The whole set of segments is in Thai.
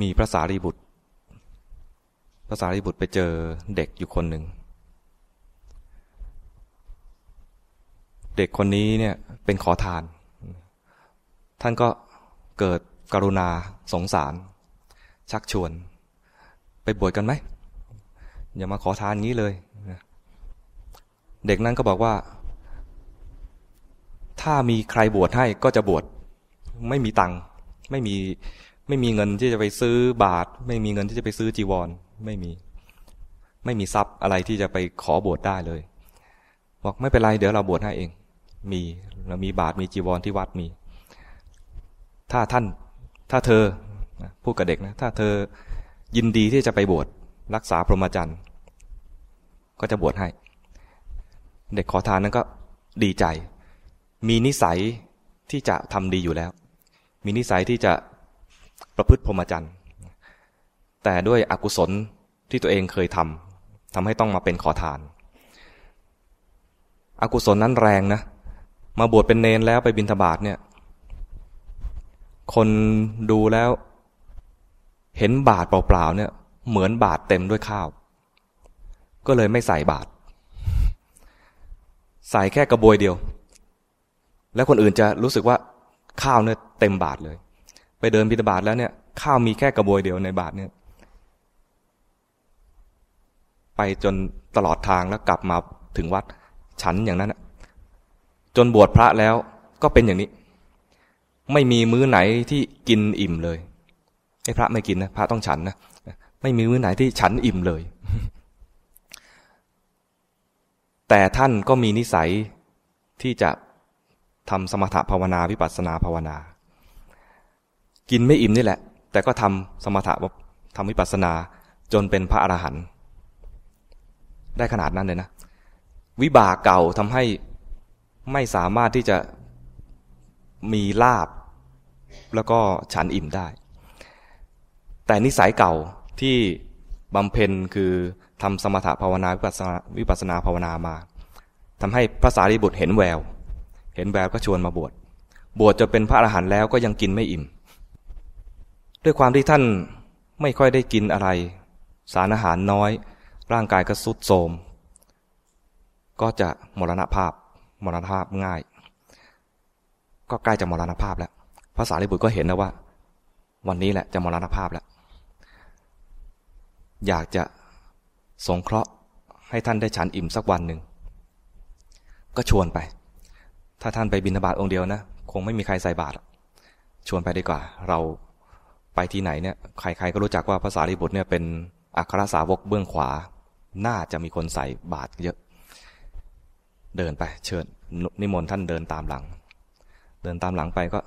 มีพระสารีบุตร พระสารีบุตรไปเจอเด็กอยู่คนหนึ่ง เด็กคนนี้เนี่ยเป็นขอทาน ท่านก็เกิดกรุณาสงสาร ชักชวน ไปบวชกันไหม อย่ามาขอทานงี้เลย เด็กนั้นก็บอกว่า ถ้ามีใครบวชให้ก็จะบวช ไม่มีตังค์ ไม่มี ไม่มีเงินที่จะไปซื้อบาท ไม่มีเงินที่จะไปซื้อจีวร ไม่มี ไม่มีทรัพย์อะไรที่จะไปขอบวชได้เลยบอกไม่เป็นไรเดี๋ยวเราบวชให้เอง มีเรามีบาทมีจีวรที่วัดมี ถ้าท่านถ้าเธอพูดกับเด็กนะ ถ้าเธอยินดีที่จะไปบวชรักษาพรหมจรรย์ ก็จะบวชให้ เด็กขอทานนั้นก็ดีใจ มีนิสัยที่จะทำดีอยู่แล้ว มีนิสัยที่จะ ประพฤติพรหมจรรย์ แต่ด้วยอกุศลที่ตัวเองเคยทำทำให้ต้องมาเป็นขอทาน อกุศลนั้นแรงนะ มาบวชเป็นเนนแล้วไปบิณฑบาตเนี่ย คนดูแล้ว เห็นบาทเปล่าๆเนี่ย เหมือนบาทเต็มด้วยข้าว ก็เลยไม่ใส่บาท ใส่แค่กระบวยเดียว แล้วคนอื่นจะรู้สึกว่าข้าวเนี่ยเต็มบาทเลย ไปเดินบิณฑบาตแล้วเนี่ย ข้าวมีแค่กระบวยเดียวในบาทเนี่ย ไปจนตลอดทางแล้วกลับมาถึงวัด ฉันอย่างนั้นะจนบวชพระแล้วก็เป็นอย่างนี้ ไม่มีมื้อไหนที่กินอิ่มเลยไอ้พระไม่กินนะพระต้องฉันนะไม่มีมื้อไหนที่ฉันอิ่มเลย แต่ท่านก็มีนิสัยที่จะทำสมถะภาวนาวิปัสสนาภาวนา กินไม่อิ่มนี่แหละ แต่ก็ทำสมถะทำวิปัสสนาจนเป็นพระอรหันต์ได้ขนาดนั้นเลยนะ วิบากเก่าทำให้ไม่สามารถที่จะมีลาบ แล้วก็ฉันอิ่มได้ แต่นิสัยเก่าที่บำเพ็ญคือทำสมถะภาวนาวิปัสนาวิปัสนาภาวนามาทำให้พระสารีบุตรเห็นแวว เห็นแววก็ชวนมาบวช บวชจะเป็นพระอรหันต์แล้วก็ยังกินไม่อิ่ม ด้วยความที่ท่านไม่ค่อยได้กินอะไร สารอาหารน้อย ร่างกายก็สุดโทมก็จะมรณภาพมรณภาพง่าย ก็ใกล้จะมรณภาพแล้วพระสารีบุตรก็เห็นแล้วว่า วันนี้แหละจะมรณภาพแล้ว อยากจะสงเคราะห์ให้ท่านได้ฉันอิ่มสักวันหนึ่งก็ชวนไป ถ้าท่านไปบิณฑบาตองค์เดียวนะ คงไม่มีใครใส่บาตรชวนไปดีกว่า เรา ไปที่ไหนเนี่ยใครๆก็รู้จักว่าภาษาริบุตรเนี่ยเป็นอัครสาวกเบื้องขวา น่าจะมีคนใส่บาตรเยอะ เดินไป เชิญนิมนต์ท่านเดินตามหลัง เดินตามหลังไปก็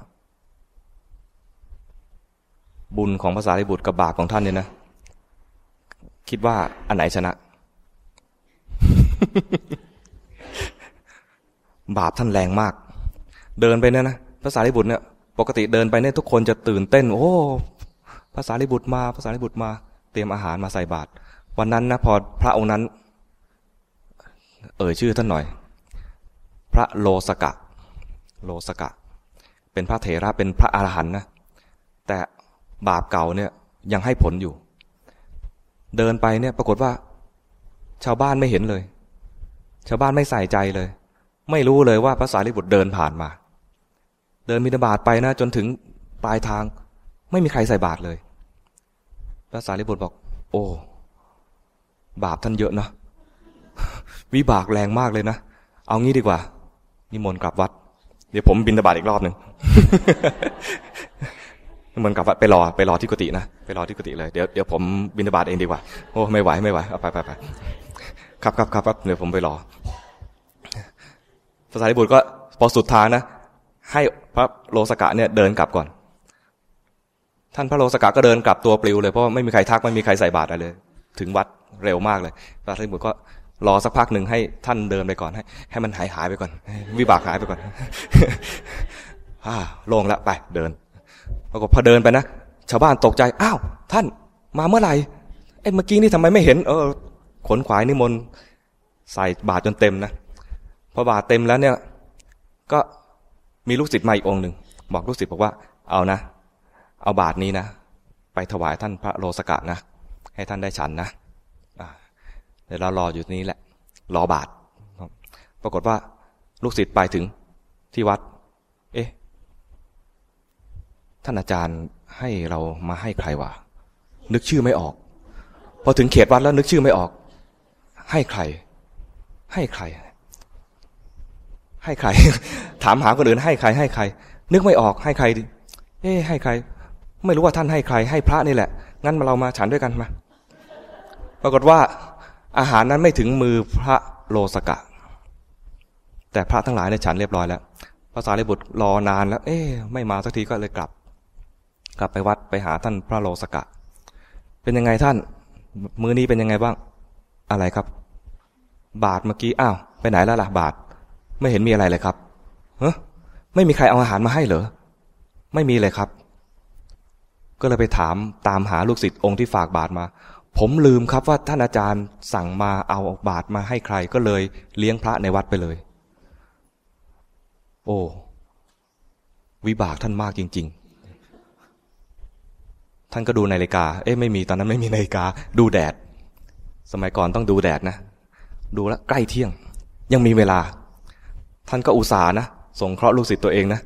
บุญของภาษาริบุตรกับบาปของท่านเนี่ยนะคิดว่าอันไหนชนะ บาปท่านแรงมาก เดินไปเนี่ยนะภาษาริบุตรเนี่ยปกติเดินไปเนี่ยทุกคนจะตื่นเต้น โอ้ ภาษาลิบุตรมาภาษาลิบุตรมา เตรียมอาหารมาใส่บาตรวันนั้นนะพอพระองค์นั้น เอ่ยชื่อท่านหน่อย พระโลสกะ โลสกะ เป็นพระเถระเป็นพระอรหันต์นะแต่บาปเก่าเนี่ยยังให้ผลอยู่ เดินไปเนี่ยปรากฏว่า ชาวบ้านไม่เห็นเลย ชาวบ้านไม่ใส่ใจเลย ไม่รู้เลยว่าพระสารีบุตรเดินผ่านมา เดินมินาบาตไปนะจนถึงปลายทาง ไม่มีใครใส่บาตรเลย พระสารีบุตรบอก โอ้ บาปท่านเยอะนะวิบากแรงมากเลยนะ เอางี้ดีกว่า นิมนต์กลับวัด เดี๋ยวผมบินตบาตอีกรอบหนึ่งนิมนต์กลับวัดไปรอไปรอที่กุฏินะ ไปรอที่กุฏิเลย เดี๋ยวเดี๋ยวผมบินตบาตเองดีกว่า โอ้ไม่ไหวไม่ไหวเอาไปไปไปครับครับครับครับเดี๋ยวผมไปรอพระสารีบุตรก็พอสุดทางนะให้พระโลสกะเนี่ยเดินกลับก่อน ท่านพระโลสกาก็เดินกลับตัวปลิวเลยเพราะไม่มีใครทักไม่มีใครใส่บาตรอะไรเลย ถึงวัดเร็วมากเลยพระสารีบุตรก็รอสักพักหนึ่งให้ท่านเดินไปก่อนให้ ให้มันหายหายไปก่อน วิบากหายไปก่อนอ่าลงล้วไปเดินแล้วก็พอเดินไปนะชาวบ้านตกใจอ้าวท่านมาเมื่อไหร่ไอ้เมื่อกี้นี่ทำไมไม่เห็น เออ ขนขวายนิมนต์ใส่บาตรจนเต็มนะพอบาตรเต็มแล้วเนี่ย ก็มีลูกศิษย์มาอีกองหนึ่งบอกลูกศิษย์บอกว่า เอานะ เอาบาทนี้นะ ไปถวายท่านพระโลสกะนะ ให้ท่านได้ฉันนะเดี๋ยวเรารออยู่นี้แหละ รอบาท ปรากฏว่าลูกศิษย์ไปถึงที่วัด เอ๊ะ ท่านอาจารย์ให้เรามาให้ใครวะ นึกชื่อไม่ออก พอถึงเขตวัดแล้วนึกชื่อไม่ออก ให้ใคร ให้ใคร ให้ใคร ถามหาคนอื่นให้ใคร ให้ใคร นึกไม่ออก ให้ใคร เอ๊ะ ให้ใคร ไม่รู้ว่าท่านให้ใครให้พระนี่แหละ งั้นมาเรามาฉันด้วยกันมา ปรากฏว่า อาหารนั้นไม่ถึงมือพระโลสกะ แต่พระทั้งหลายในฉันเรียบร้อยแล้วพระสารีบุตรรอนานแล้ว เอ๊ไม่มาสักทีก็เลยกลับ กลับไปวัดไปหาท่านพระโลสกะ เป็นยังไงท่าน มือนี้เป็นยังไงบ้าง อะไรครับ บาทเมื่อกี้ อ้าว ไปไหนแล้วล่ะบาท ไม่เห็นมีอะไรเลยครับเฮ้ไม่มีใครเอาอาหารมาให้เหรอ ไม่มีเลยครับ ก็เลยไปถามตามหาลูกศิษย์องค์ที่ฝากบาทมา ผมลืมครับว่าท่านอาจารย์สั่งมาเอาบาตรมาให้ใครก็เลยเลี้ยงพระในวัดไปเลย โอ้ วิบากท่านมากจริง ๆ ท่านก็ดูนาฬิกา เอ๊ะไม่มีตอนนั้นไม่มีนาฬิกา ดูแดด สมัยก่อนต้องดูแดดนะ ดูแลใกล้เที่ยง ยังมีเวลา ท่านก็อุตส่าห์นะส่งเคราะห์ลูกศิษย์ตัวเองนะ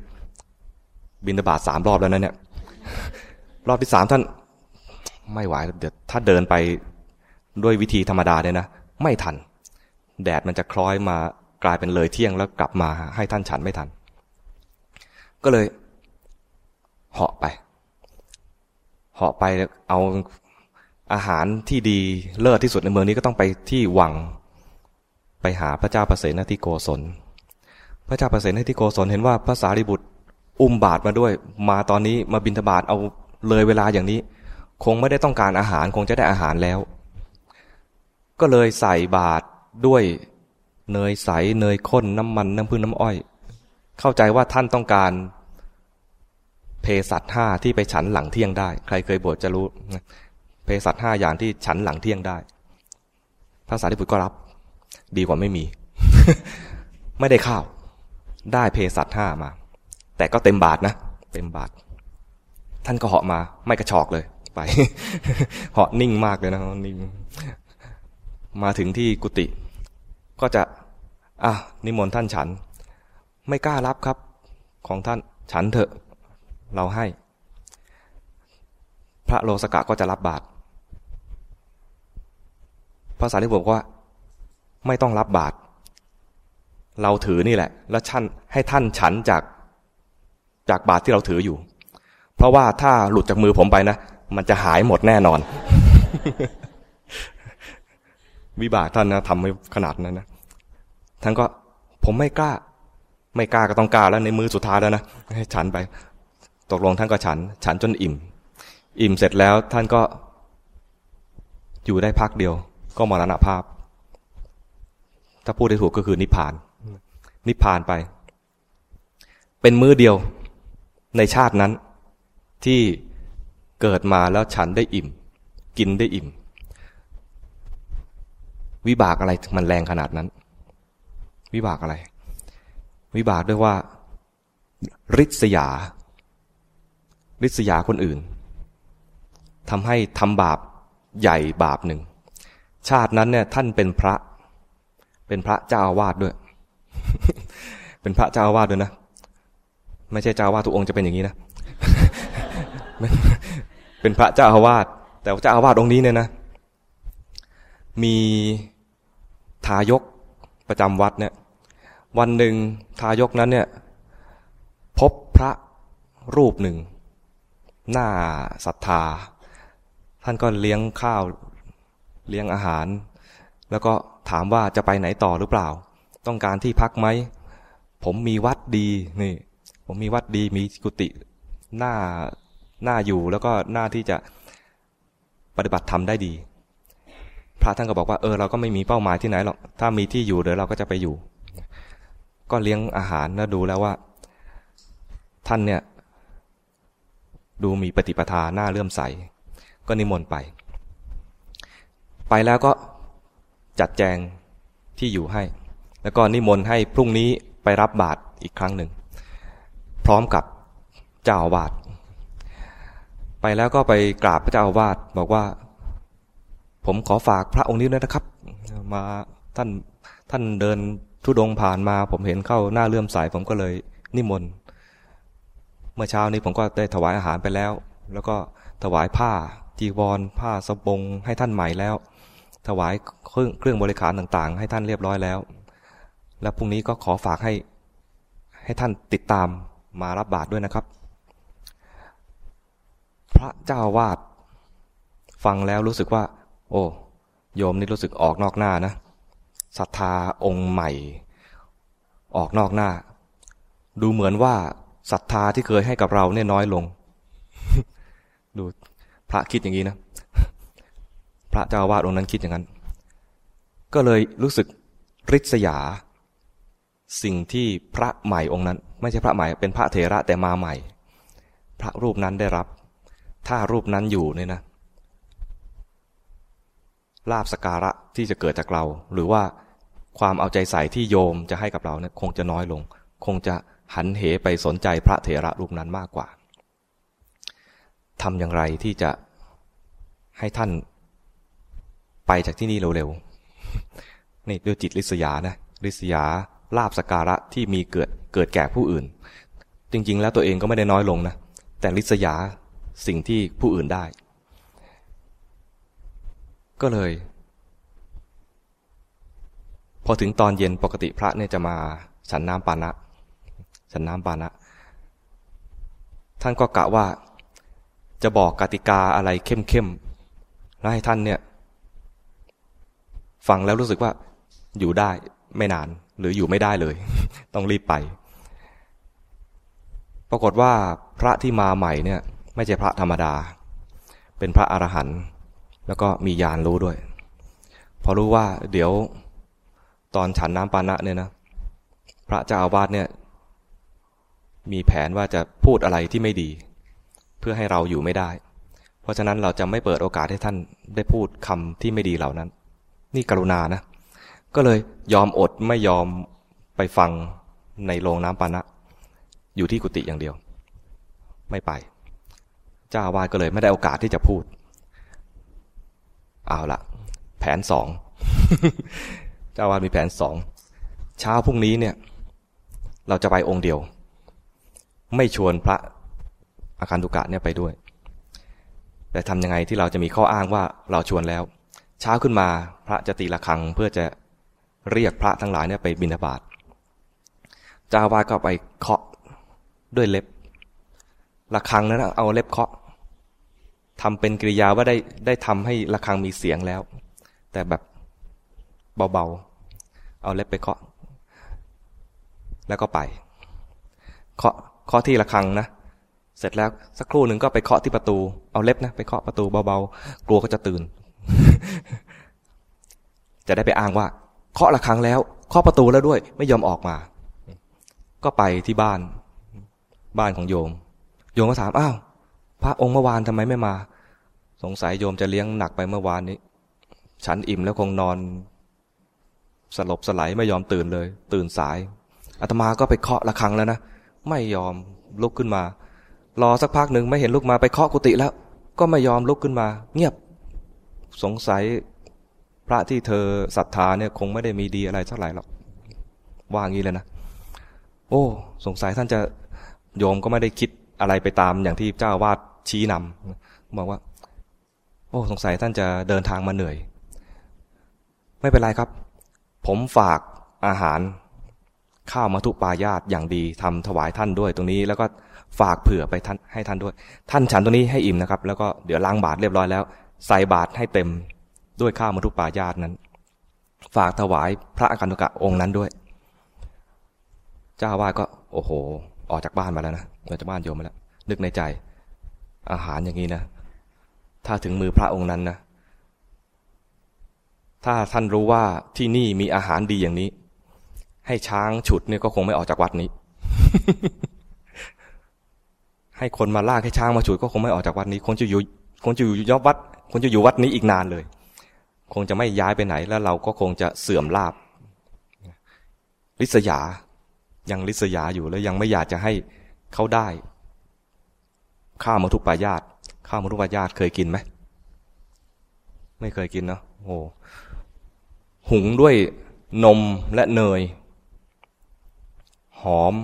บินบาตสามรอบแล้วนะเนี่ย รอบที่สามท่าน ไม่ไหวเดี๋ยวถ้าเดินไปด้วยวิธีธรรมดาเนี่ยนะ ไม่ทัน แดดมันจะคล้อยมากลายเป็นเลยเที่ยงแล้วกลับมาให้ท่านฉันไม่ทัน ก็เลยเหาะไปเหาะไปเอาอาหารที่ดีเลิศที่สุดในเมืองนี้ก็ต้องไปที่วัง ไปหาพระเจ้าประเสนที่โกศล พระเจ้าประเสนที่โกศลเห็นว่าพระสารีบุตรอุ้มบาทมาด้วย มาตอนนี้มาบินทบาทเอา เลยเวลาอย่างนี้ คงไม่ได้ต้องการอาหารคงจะได้อาหารแล้ว ก็เลยใส่บาตรด้วยเนยใสเนยข้นน้ำมันน้ำพึ่งน้ำอ้อย เข้าใจว่าท่านต้องการเพสัตห้าที่ไปฉันหลังเที่ยงได้ ใครเคยบวชจะรู้เพสัตห้าอย่างที่ฉันหลังเที่ยงได้พระสารีบุตรก็รับ ดีกว่าไม่มี ไม่ได้ข้าว ได้เพสัตห้ามา แต่ก็เต็มบาทนะ เต็มบาท ท่านก็เหาะมา ไม่กระชอกเลยไปเหาะนิ่งมากเลยนะนิ่งมาถึงที่กุฏิก็จะอะนิมนต์ท่านฉัน ไม่กล้ารับครับ ของท่านฉันเถอะ เราให้ พระโลสกะก็จะรับบาตรพระสารีบุตรว่า ไม่ต้องรับบาตรเราถือนี่แหละ แล้วท่านให้ท่านฉันจากจากบาตรที่เราถืออยู่ เพราะว่าถ้าหลุดจากมือผมไปนะ มันจะหายหมดแน่นอน วิบากท่านนะทำให้ขนาดนั้นนะท่านก็ผมไม่กล้า ไม่กล้าก็ต้องกล้าแล้วในมือสุดท้ายแล้วนะให้ฉันไป ตกลงท่านก็ฉัน ฉันจนอิ่ม อิ่มเสร็จแล้วท่านก็ อยู่ได้พักเดียว ก็มรณภาพ ถ้าพูดได้ถูกก็คือนิพพาน นิพพานไป เป็นมือเดียวในชาตินั้น ที่เกิดมาแล้วฉันได้อิ่ม กินได้อิ่ม วิบากอะไรมันแรงขนาดนั้น วิบากอะไร วิบากด้วยว่าริษยาริษยาคนอื่นทำให้ทำบาปใหญ่บาปหนึ่ง ชาตินั้นเนี่ยท่านเป็นพระ เป็นพระเจ้าอาวาสด้วย เป็นพระเจ้าอาวาสด้วยนะ ไม่ใช่เจ้าอาวาสทุกองค์จะเป็นอย่างนี้นะ เป็นพระเจ้าอาวาสแต่เจ้าอาวาสองค์นี้เนี่ยนะ มีทายกประจำวัดเนี่ย วันหนึ่งทายกนั้นเนี่ย พบพระรูปหนึ่ง หน้าศรัทธา ท่านก็เลี้ยงข้าวเลี้ยงอาหาร แล้วก็ถามว่าจะไปไหนต่อหรือเปล่า ต้องการที่พักไหม ผมมีวัดดีนี่ ผมมีวัดดีมีกุฏิหน้า น้าอยู่แล้วก็น้าที่จะปฏิบัติธรรมได้ดี พระท่านก็บอกว่าเออเราก็ไม่มีเป้าหมายที่ไหนหรอกถ้ามีที่อยู่เดี๋ยวเราก็จะไปอยู่ ก็เลี้ยงอาหารแล้วดูแล้วว่า ท่านเนี่ย ดูมีปฏิปทาหน้าเลื่อมใส ก็นิมนต์ไป ไปแล้วก็จัดแจงที่อยู่ให้ แล้วก็นิมนต์ให้พรุ่งนี้ไปรับบาตรอีกครั้งหนึ่ง พร้อมกับเจ้าอาวาส ไปแล้วก็ไปกราบพระเจ้าอาวาสบอกว่า ผมขอฝากพระองค์นี้ด้วยนะครับ มาท่านท่านเดินทุดงผ่านมา ผมเห็นเข้าหน้าเลื่อมใสผมก็เลยนิมนต์เมื่อเช้านี้ผมก็ได้ถวายอาหารไปแล้ว แล้วก็ถวายผ้าจีวร ผ้าสบงให้ท่านใหม่แล้ว ถวายเครื่องเครื่องบริการต่างๆ ให้ท่านเรียบร้อยแล้ว แล้วพรุ่งนี้ก็ขอฝากให้ให้ท่านติดตามมารับบาตรด้วยนะครับ พระเจ้าวาดฟังแล้วรู้สึกว่า โอ้โยมนี่รู้สึกออกนอกหน้านะศรัทธาองค์ใหม่ ออกนอกหน้า ดูเหมือนว่าศรัทธาที่เคยให้กับเราเนี่ยน้อยลง ดูพระคิดอย่างนี้นะ พระเจ้าวาดองค์นั้นคิดอย่างนั้น ก็เลยรู้สึกริษยา สิ่งที่พระใหม่องค์นั้น ไม่ใช่พระใหม่เป็นพระเถระแต่มาใหม่ พระรูปนั้นได้รับ ถ้ารูปนั้นอยู่เนี่ยนะลาบสการะที่จะเกิดจากเรา หรือว่าความเอาใจใส่ที่โยมจะให้กับเราเนี่ยคงจะน้อยลง คงจะหันเหไปสนใจพระเถระรูปนั้นมากกว่าทำอย่างไรที่จะให้ท่านไปจากที่นี่เร็วๆ นี่ด้วยจิตลิษยานะลิษยาลาบสการะที่มีเกิดเกิดแก่ผู้อื่น จริงๆ แล้วตัวเองก็ไม่ได้น้อยลงนะ แต่ลิษยา สิ่งที่ผู้อื่นได้ ก็เลย พอถึงตอนเย็นปกติพระเนี่ยจะมาฉันน้ำปานะ ฉันน้ำปานะ ท่านก็กะว่าจะบอกกติกาอะไรเข้มๆแล้วให้ท่านเนี่ย ฟังแล้วรู้สึกว่าอยู่ได้ไม่นานหรืออยู่ไม่ได้เลย ต้องรีบไป ปรากฏว่าพระที่มาใหม่เนี่ย ไม่ใช่พระธรรมดา เป็นพระอรหันต์แล้วก็มีญาณรู้ด้วย พอรู้ว่าเดี๋ยวตอนฉันน้ำปานะเนี่ยนะ พระเจ้าอาวาสเนี่ย มีแผนว่าจะพูดอะไรที่ไม่ดี เพื่อให้เราอยู่ไม่ได้ เพราะฉะนั้นเราจะไม่เปิดโอกาสให้ท่านได้พูดคำที่ไม่ดีเหล่านั้น นี่กรุณานะ ก็เลยยอมอดไม่ยอมไปฟังในโรงน้ำปานะ อยู่ที่กุฏิอย่างเดียว ไม่ไป เจ้าวาสก็เลยไม่ได้โอกาสที่จะพูด เอาละแผนสองเจ้าวาสมีแผนสองเช้าพรุ่งนี้เนี่ย เราจะไปองค์เดียว ไม่ชวนพระอาการตุกะเนี่ยไปด้วย แต่ทำยังไงที่เราจะมีข้ออ้างว่าเราชวนแล้ว เช้าขึ้นมาพระจะตีละครังเพื่อจะเรียกพระทั้งหลายเนี่ยไปบิณฑบาตจ้าวาดก็ไปเคาะด้วยเล็บละครังนั้นเอาเล็บเคาะ ทำเป็นกริยาว่าได้ได้ทำให้ละคังมีเสียงแล้ว แต่แบบเบาๆ เอาเล็บไปเคาะ แล้วก็ไป เคาะเคาะที่ละคังนะ เสร็จแล้วสักครู่หนึ่งก็ไปเคาะที่ประตู เอาเล็บนะไปเคาะประตูเบาๆ กลัวก็จะตื่น จะได้ไปอ้างว่า เคาะละคังแล้ว เคาะประตูแล้วด้วย ไม่ยอมออกมา ก็ไปที่บ้าน บ้านของโยม โยมก็ถาม อ้าว พระองค์เมื่อวานทำไมไม่มา สงสัยโยมจะเลี้ยงหนักไปเมื่อวานนี้ ฉันอิ่มแล้วคงนอน สลบสลายไม่ยอมตื่นเลย ตื่นสายอาตมาก็ไปเคาะละคังแล้วนะไม่ยอมลุกขึ้นมา รอสักพักหนึ่งไม่เห็นลุกมาไปเคาะกุฏิแล้ว ก็ไม่ยอมลุกขึ้นมา เงียบ สงสัยพระที่เธอศรัทธาเนี่ยคงไม่ได้มีดีอะไรเท่าไหร่หรอกว่างี้เลยนะโอ้ สงสัยท่านจะโยมก็ไม่ได้คิดอะไรไปตามอย่างที่เจ้าวาด ชี้นำบอกว่า โอ้สงสัยท่านจะเดินทางมาเหนื่อย ไม่เป็นไรครับ ผมฝากอาหารข้าวมาทุปายาตอย่างดีทำถวายท่านด้วยตรงนี้ แล้วก็ฝากเผื่อไปท่านให้ท่านด้วย ท่านฉันตัวนี้ให้อิ่มนะครับ แล้วก็เดี๋ยวล้างบาตรเรียบร้อยแล้ว ใส่บาตรให้เต็มด้วยข้าวมัทุปายาตนั้น ฝากถวายพระอาการตุกะองค์นั้นด้วย เจ้าวาดก็ โอ้โห ออกจากบ้านมาแล้วนะออกจากบ้านโยมมาแล้ว นึกในใจ อาหารอย่างนี้นะ ถ้าถึงมือพระองค์นั้นนะ ถ้าท่านรู้ว่าที่นี่มีอาหารดีอย่างนี้ ให้ช้างฉุดเนี่ยก็คงไม่ออกจากวัดนี้ ให้คนมาลากให้ช้างมาฉุดก็คงไม่ออกจากวัดนี้ คงจะอยู่คงจะอยู่ยอบวัด คงจะอยู่วัดนี้อีกนานเลย คงจะไม่ย้ายไปไหนแล้วเราก็คงจะเสื่อมลาบลิษยา ยังลิษยาอยู่แล้วยังไม่อยากจะให้เขาได้ ข้าวมทุปายาตข้าวมรุวญาติเคยกินไหมไม่เคยกินเนาะโอ้หุงด้วยนมและเนย หอม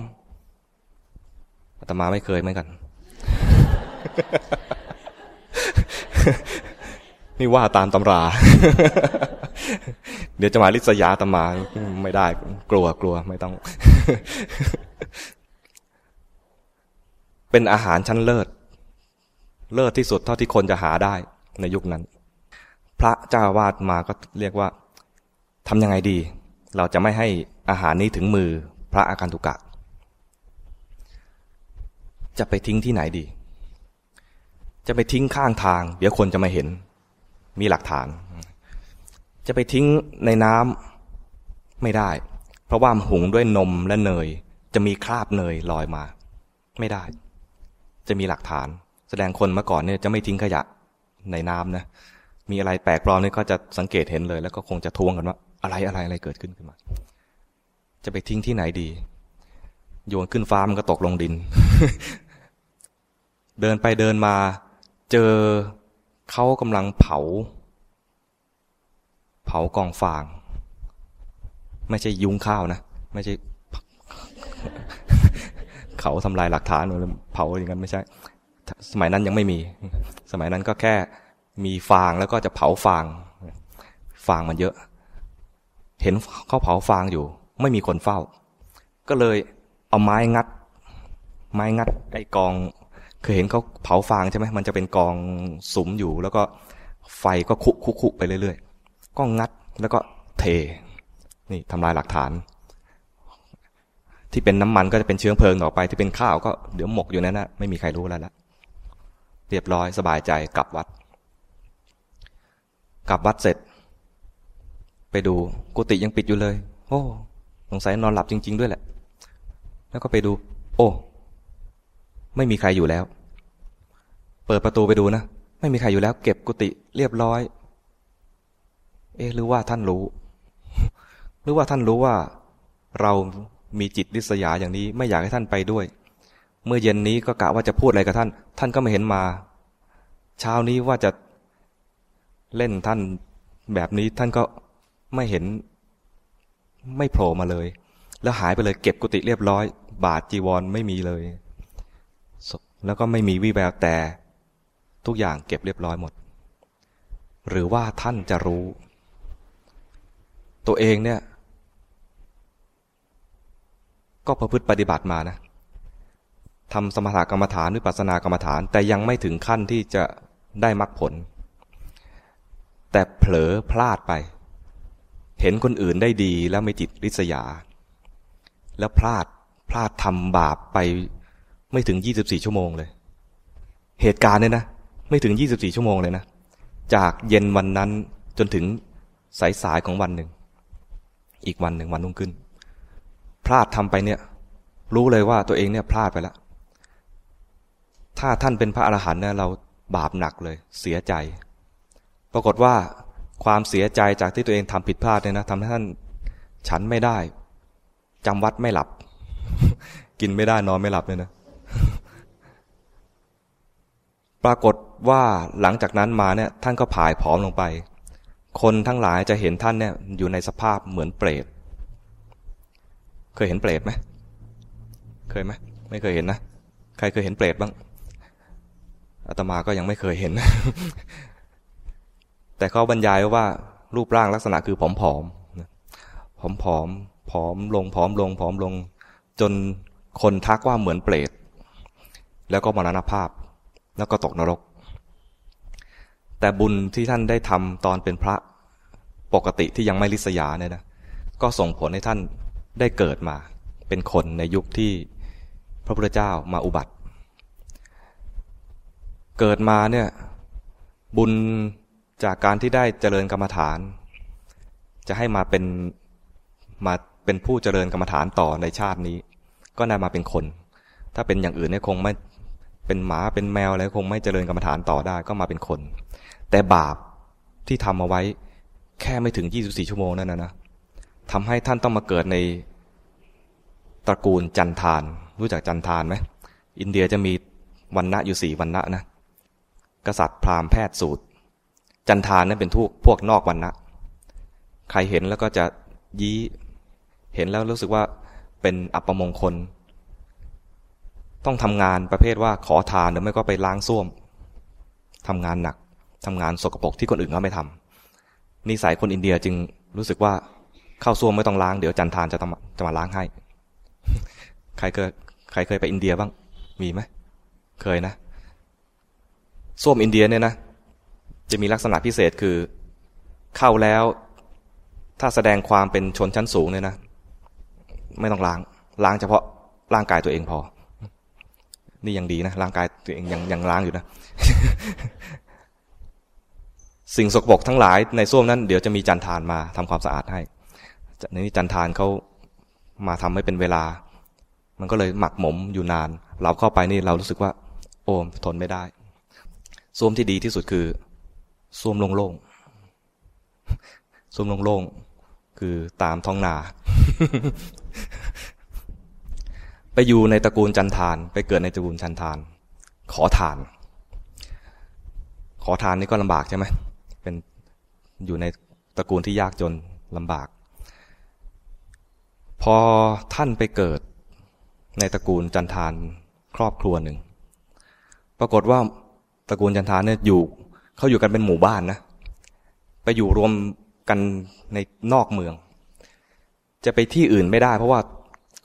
อาตมาไม่เคยเหมือนกัน นี่ว่าตามตำรา เดี๋ยวจะมาลิษยาตมาไม่ได้ กลัวกลัวไม่ต้อง เป็นอาหารชั้นเลิศ เลิศที่สุดเท่าที่คนจะหาได้ในยุคนั้น พระเจ้าวาดมาก็เรียกว่าทำยังไงดี เราจะไม่ให้อาหารนี้ถึงมือพระอาการตุกะ จะไปทิ้งที่ไหนดี จะไปทิ้งข้างทาง เดี๋ยวคนจะมาเห็น มีหลักฐาน จะไปทิ้งในน้ำไม่ได้ เพราะว่าหุงด้วยนมและเนย จะมีคราบเนยลอยมา ไม่ได้ จะมีหลักฐาน แสดงคนเมื่อก่อนเนี่ยจะไม่ทิ้งขยะในน้ำนะ มีอะไรแปลกปลอมนี่ก็จะสังเกตเห็นเลย แล้วก็คงจะทวงกันว่า อะไรอะไรอะไรเกิดขึ้นขึ้นมา จะไปทิ้งที่ไหนดี โยนขึ้นฟ้ามันก็ตกลงดิน เดินไปเดินมาเจอเขากำลังเผา เผากองฟาง ไม่ใช่ยุ้งข้าวนะ ไม่ใช่ เขาทำลายหลักฐานหรือเผาอย่างนั้นไม่ใช่ สมัยนั้นยังไม่มี สมัยนั้นก็แค่มีฟางแล้วก็จะเผาฟาง ฟางมันเยอะ เห็นเขาเผาฟางอยู่ ไม่มีคนเฝ้า ก็เลยเอาไม้งัด ไม้งัดไอ้กองเคยเห็นเขาเผาฟางใช่ไหมมันจะเป็นกองสุมอยู่ แล้วก็ไฟก็คุคุคุไปเรื่อยๆ ก็งัดแล้วก็เท นี่ทำลายหลักฐาน ที่เป็นน้ำมันก็จะเป็นเชื้อเพลิงต่อไป ที่เป็นข้าวก็เดี๋ยวหมกอยู่นั่นนะไม่มีใครรู้แล้วละ เรียบร้อยสบายใจกลับวัด กลับวัดเสร็จ ไปดูกุฏิยังปิดอยู่เลย โอ้สงสัยนอนหลับจริง ๆ ด้วยแหละ แล้วก็ไปดู โอ้ ไม่มีใครอยู่แล้ว เปิดประตูไปดูนะไม่มีใครอยู่แล้ว เก็บกุฏิเรียบร้อย เอ๊หรือว่าท่านรู้ หรือว่าท่านรู้ว่า เรามีจิตริษยาอย่างนี้ ไม่อยากให้ท่านไปด้วย เมื่อเย็นนี้ก็กะว่าจะพูดอะไรกับท่าน ท่านก็ไม่เห็นมา เช้านี้ว่าจะเล่นท่านแบบนี้ท่านก็ไม่เห็น ไม่โผล่มาเลย แล้วหายไปเลยเก็บกุฏิเรียบร้อย บาทจีวรไม่มีเลย แล้วก็ไม่มีวิแววแต่ ทุกอย่างเก็บเรียบร้อยหมด หรือว่าท่านจะรู้ ตัวเองเนี่ย ก็ประพฤติปฏิบัติมานะ ทำสมถกรรมฐานวิปัสสนากรรมฐาน แต่ยังไม่ถึงขั้นที่จะได้มรรคผล แต่เผลอพลาดไป เห็นคนอื่นได้ดีแล้วไม่จิตริษยา แล้วพลาดพลาดทำบาปไปไม่ถึงยี่สิบสี่ชั่วโมงเลย เหตุการณ์เนี่ยนะ ไม่ถึงยี่สิบสี่ชั่วโมงเลยนะ จากเย็นวันนั้นจนถึงสายสายของวันหนึ่ง อีกวันหนึ่งวันนุ่งขึ้น พลาดทำไปเนี่ย รู้เลยว่าตัวเองเนี่ยพลาดไปแล้ว ถ้าท่านเป็นพระอรหันต์เนี่ยเราบาปหนักเลย เสียใจ ปรากฏว่าความเสียใจจากที่ตัวเองทำผิดพลาดเนี่ยนะทำให้ท่านฉันไม่ได้จำวัดไม่หลับ กินไม่ได้นอนไม่หลับเลยนะปรากฏว่าหลังจากนั้นมาเนี่ยท่านก็ผายผอมลงไป คนทั้งหลายจะเห็นท่านเนี่ยอยู่ในสภาพเหมือนเปรต เคยเห็นเปรตไหม เคยไหม ไม่เคยเห็นนะ ใครเคยเห็นเปรตบ้าง อาตมาก็ยังไม่เคยเห็น แต่เขาบรรยายว่ารูปร่างลักษณะคือผอมผอมผอมผอมผอมลงผอมลงผอมลง จนคนทักว่าเหมือนเปรตแล้วก็มรณภาพ แล้วก็ตกนรก แต่บุญที่ท่านได้ทำตอนเป็นพระปกติที่ยังไม่ลิษยาเนี่ยนะก็ส่งผลให้ท่านได้เกิดมา เป็นคนในยุคที่พระพุทธเจ้ามาอุบัติ เกิดมาเนี่ย บุญจากการที่ได้เจริญกรรมฐาน จะให้มาเป็นมาเป็นผู้เจริญกรรมฐานต่อในชาตินี้ ก็ได้มาเป็นคน ถ้าเป็นอย่างอื่นเนี่ยคงไม่เป็นหมาเป็นแมวอะไรคงไม่เจริญกรรมฐานต่อได้ก็มาเป็นคน แต่บาปที่ทำเอาไว้แค่ไม่ถึง 24 ชั่วโมงนั่นนะนะทำให้ท่านต้องมาเกิดในตระกูลจันทาน รู้จักจันทานไหมอินเดียจะมีวันณะอยู่สี่วันณะนะ กษัตริย์พราหมณ์แพทย์สูตร จันทานนั้นเป็นทุกพวกนอกวันนะใครเห็นแล้วก็จะยี้เห็นแล้วรู้สึกว่าเป็นอัปมงคล ต้องทำงานประเภทว่าขอทานหรือไม่ก็ไปล้างส้วมทำงานหนักทำงานสกปรกที่คนอื่นเขาไม่ทำนิสัยคนอินเดียจึงรู้สึกว่าเข้าส้วมไม่ต้องล้างเดี๋ยวจันทานจะจะมาล้างให้ ใครเคยใครเคยไปอินเดียบ้าง มีไหม เคยนะ ส้วมอินเดียเนี่ยนะ จะมีลักษณะพิเศษคือเข้าแล้ว ถ้าแสดงความเป็นชนชั้นสูงเนี่ยนะ ไม่ต้องล้าง ล้างเฉพาะร่างกายตัวเองพอ นี่ยังดีนะ ร่างกายตัวเองยังยังล้างอยู่นะ สิ่งสกปรกทั้งหลายในส้วมนั้นเดี๋ยวจะมีจันทานมาทำความสะอาดให้ในนี้จันทานเขามาทำให้เป็นเวลา มันก็เลยหมักหมมอยู่นาน เราเข้าไปนี่เรารู้สึกว่า โอ้ทนไม่ได้ ส้วมที่ดีที่สุดคือส้วมโล่งๆส้วมโล่งๆคือตามท้องนา ไปอยู่ในตระกูลจันทาน ไปเกิดในตระกูลจันทาน ขอทาน ขอทานนี่ก็ลำบากใช่ไหมเป็นอยู่ในตระกูลที่ยากจนลำบาก พอท่านไปเกิดในตระกูลจันทานครอบครัวหนึ่ง ปรากฏว่า ตระกูลจันทาเนี่ยอยู่เขาอยู่กันเป็นหมู่บ้านนะไปอยู่รวมกันในนอกเมือง จะไปที่อื่นไม่ได้ เพราะว่า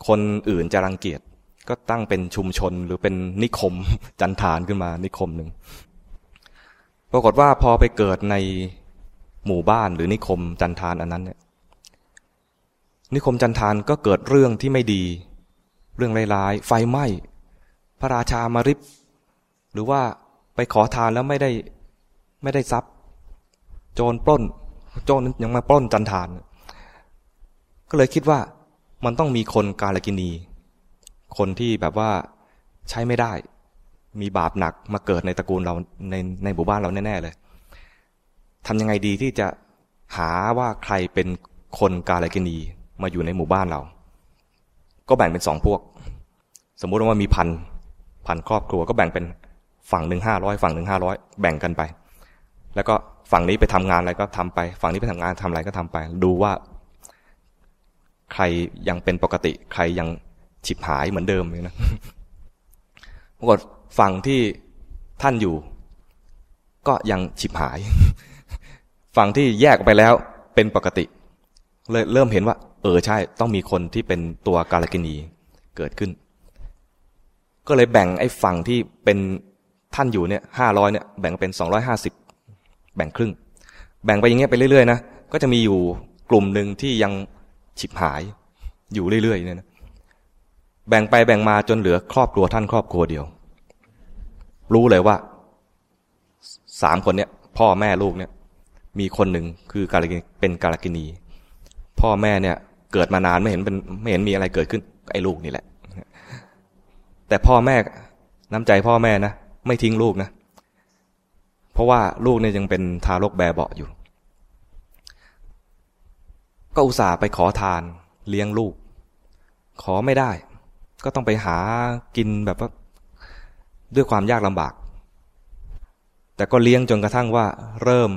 คนอื่นจะรังเกียจก็ตั้งเป็นชุมชนหรือเป็นนิคมจันทานขึ้นมานิคมหนึ่งปรากฏว่าพอไปเกิดในหมู่บ้านหรือนิคมจันทานอันนั้นเนี่ยนิคมจันทานก็เกิดเรื่องที่ไม่ดี เรื่องร้ายๆไฟไหม้ พระราชามาริบหรือว่า ไปขอทานแล้วไม่ได้ไม่ได้ทรัพย์ โจรปล้น โจรยังมาปล้นจันทาน ก็เลยคิดว่ามันต้องมีคนกาลกินี คนที่แบบว่าใช้ไม่ได้ มีบาปหนักมาเกิดในตระกูลเราในในหมู่บ้านเราแน่ๆเลยทำยังไงดีที่จะหาว่าใครเป็นคนกาลกินีมาอยู่ในหมู่บ้านเรา ก็แบ่งเป็นสองพวก สมมุติว่ามีพันพันครอบครัวก็แบ่งเป็น ฝั่งหนึ่งห้าร้อยฝั่งหนึ่งห้าร้อยแบ่งกันไป แล้วก็ฝั่งนี้ไปทำงานอะไรก็ทำไป ฝั่งนี้ไปทำงานทำอะไรก็ทำไป ดูว่า ใครยังเป็นปกติ ใครยังฉิบหายเหมือนเดิมเลยนะปรากฏฝั่งที่ท่านอยู่ ก็ยังฉิบหาย ฝั่งที่แยกออกไปแล้วเป็นปกติ เลยเริ่มเห็นว่า เออใช่ ต้องมีคนที่เป็นตัวกาลกินีเกิดขึ้น ก็เลยแบ่งไอ้ฝั่งที่เป็น ท่านอยู่เนี่ยห้าร้อยเนี่ยแบ่งเป็นสองร้อยห้าสิบแบ่งครึ่ง แบ่งไปอย่างเงี้ยไปเรื่อยๆนะก็จะมีอยู่กลุ่มหนึ่งที่ยังฉิบหายอยู่เรื่อยๆเนี่ยนะแบ่งไปแบ่งมาจนเหลือครอบครัวท่านครอบครัวเดียว รู้เลยว่าสามคนเนี่ยพ่อแม่ลูกเนี่ย มีคนหนึ่งคือกาลกินเป็นกาลกินี พ่อแม่เนี่ยเกิดมานานไม่เห็นเป็นไม่เห็นมีอะไรเกิดขึ้นไอ้ลูกนี่แหละ แต่พ่อแม่น้ำใจพ่อแม่นะ ไม่ทิ้งลูกนะ เพราะว่าลูกเนี่ยยังเป็นทารกแบเบาอยู่ ก็อุตส่าห์ไปขอทานเลี้ยงลูก ขอไม่ได้ ก็ต้องไปหากินแบบว่าด้วยความยากลำบาก แต่ก็เลี้ยงจนกระทั่งว่า เริ่ม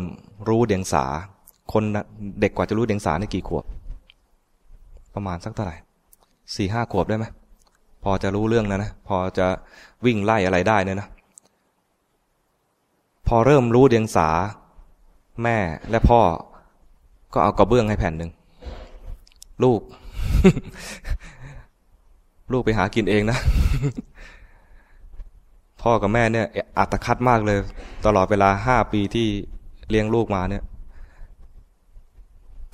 รู้เดียงสา คนเด็กกว่าจะรู้เดียงสาในกี่ขวบ ประมาณสักเท่าไหร่สี่ห้าขวบได้ไหมพอจะรู้เรื่องนะนะ พอจะวิ่งไล่อะไรได้เนี่ยนะ พอเริ่มรู้เดียงสา แม่และพ่อ ก็เอากระเบื้องให้แผ่นหนึ่งลูก ลูกไปหากินเองนะ พ่อกับแม่เนี่ยอัตคัดมากเลย ตลอดเวลาห้าปีที่เลี้ยงลูกมาเนี่ย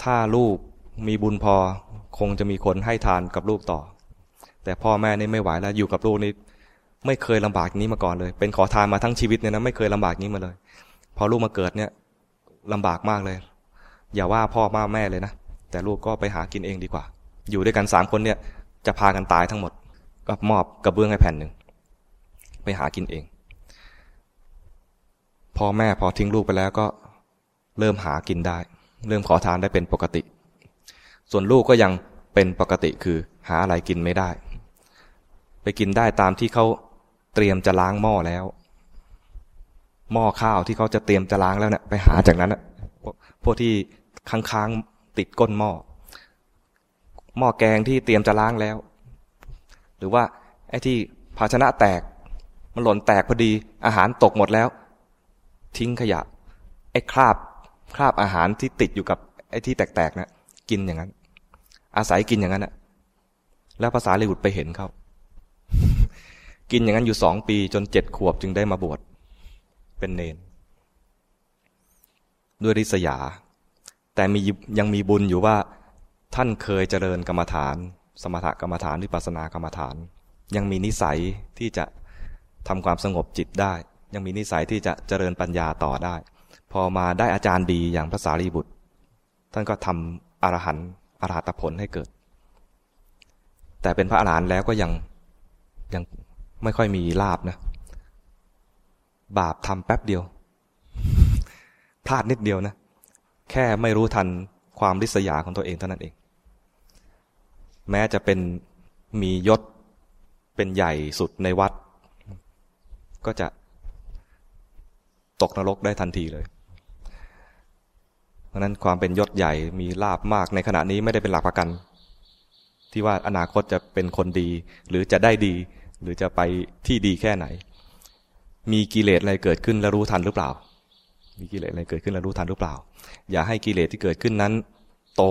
ถ้าลูกมีบุญพอ คงจะมีคนให้ทานกับลูกต่อ แต่พ่อแม่นี่ไม่ไหวแล้วอยู่กับลูกนี่ ไม่เคยลำบากนี้มาก่อนเลย เป็นขอทานมาทั้งชีวิตเนี่ยนะไม่เคยลำบากนี้มาเลย พอลูกมาเกิดเนี่ยลำบากมากเลย อย่าว่าพ่อมาแม่เลยนะแต่ลูกก็ไปหากินเองดีกว่า อยู่ด้วยกันสามคนเนี่ย จะพากันตายทั้งหมดก็มอบกระเบื้องให้แผ่นหนึ่งไปหากินเองพ่อแม่พอทิ้งลูกไปแล้วก็เริ่มหากินได้ เริ่มขอทานได้เป็นปกติ ส่วนลูกก็ยังเป็นปกติคือหาอะไรกินไม่ได้ ไปกินได้ตามที่เขา เตรียมจะล้างหม้อแล้ว หม้อข้าวที่เขาจะเตรียมจะล้างแล้วเนะี่ยไปหาจากนั้นนะพวกที่ค้างๆติดก้นหม้อหม้อแกงที่เตรียมจะล้างแล้ว หรือว่าไอ้ที่ภาชนะแตก มันหล่นแตกพอดี อาหารตกหมดแล้ว ทิ้งขยะ ไอ้คราบคราบอาหารที่ติดอยู่กับไอ้ที่แตกๆนะกินอย่างนั้น อาศัยกินอย่างนั้นนะแล้วภาษาลิบุตรไปเห็นเขา กินอย่างนั้นอยู่สองปีจนเจ็ดขวบจึงได้มาบวชเป็นเนน ด้วยริษยา แต่มียังมีบุญอยู่ว่า ท่านเคยเจริญกรรมฐาน สมถกรรมฐานหรือปัสนากรรมฐาน ยังมีนิสัยที่จะทำความสงบจิตได้ ยังมีนิสัยที่จะเจริญปัญญาต่อได้ พอมาได้อาจารย์ดีอย่างพระสารีบุตร ท่านก็ทำอรหันต์อรหัตผลให้เกิด แต่เป็นพระอรหันต์แล้วก็ยังยัง ไม่ค่อยมีลาบนะ บาปทำแป๊บเดียว พลาดนิดเดียวนะ แค่ไม่รู้ทันความริษยาของตัวเองเท่านั้นเอง แม้จะเป็นมียศเป็นใหญ่สุดในวัด ก็จะตกนรกได้ทันทีเลย เพราะนั้นความเป็นยศใหญ่มีลาบมากในขณะนี้ไม่ได้เป็นหลักประกัน ที่ว่าอนาคตจะเป็นคนดีหรือจะได้ดี หรือจะไปที่ดีแค่ไหน มีกิเลสอะไรเกิดขึ้นแล้วรู้ทันหรือเปล่า มีกิเลสอะไรเกิดขึ้นแล้วรู้ทันหรือเปล่า อย่าให้กิเลสที่เกิดขึ้นนั้น โต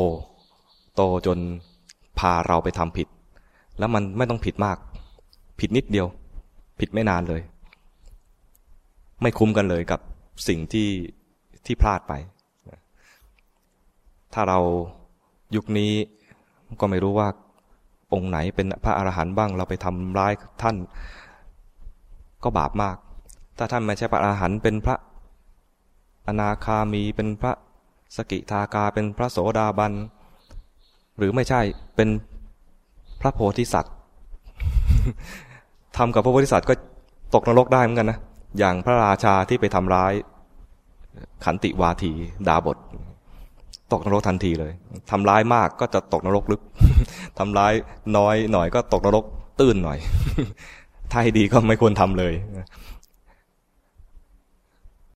โตจนพาเราไปทำผิด แล้วมันไม่ต้องผิดมาก ผิดนิดเดียว ผิดไม่นานเลย ไม่คุ้มกันเลยกับสิ่งที่ที่พลาดไป ถ้าเรายุคนี้ก็ไม่รู้ว่า องค์ไหนเป็นพระอรหันต์บ้าง เราไปทำร้ายท่านก็บาปมาก ถ้าท่านไม่ใช่พระอรหันต์เป็นพระอนาคามีเป็นพระสกิทากาเป็นพระโสดาบัน หรือไม่ใช่เป็นพระโพธิสัตว์ทำกับพระโพธิสัตว์ก็ตกนรกได้เหมือนกันนะ อย่างพระราชาที่ไปทำร้ายขันติวาทีดาบท ตกนรกทันทีเลยทำร้ายมากก็จะตกนรกลึกทำร้ายน้อยหน่อยก็ตกนรกตื้นหน่อยถ้าให้ดีก็ไม่ควรทำเลย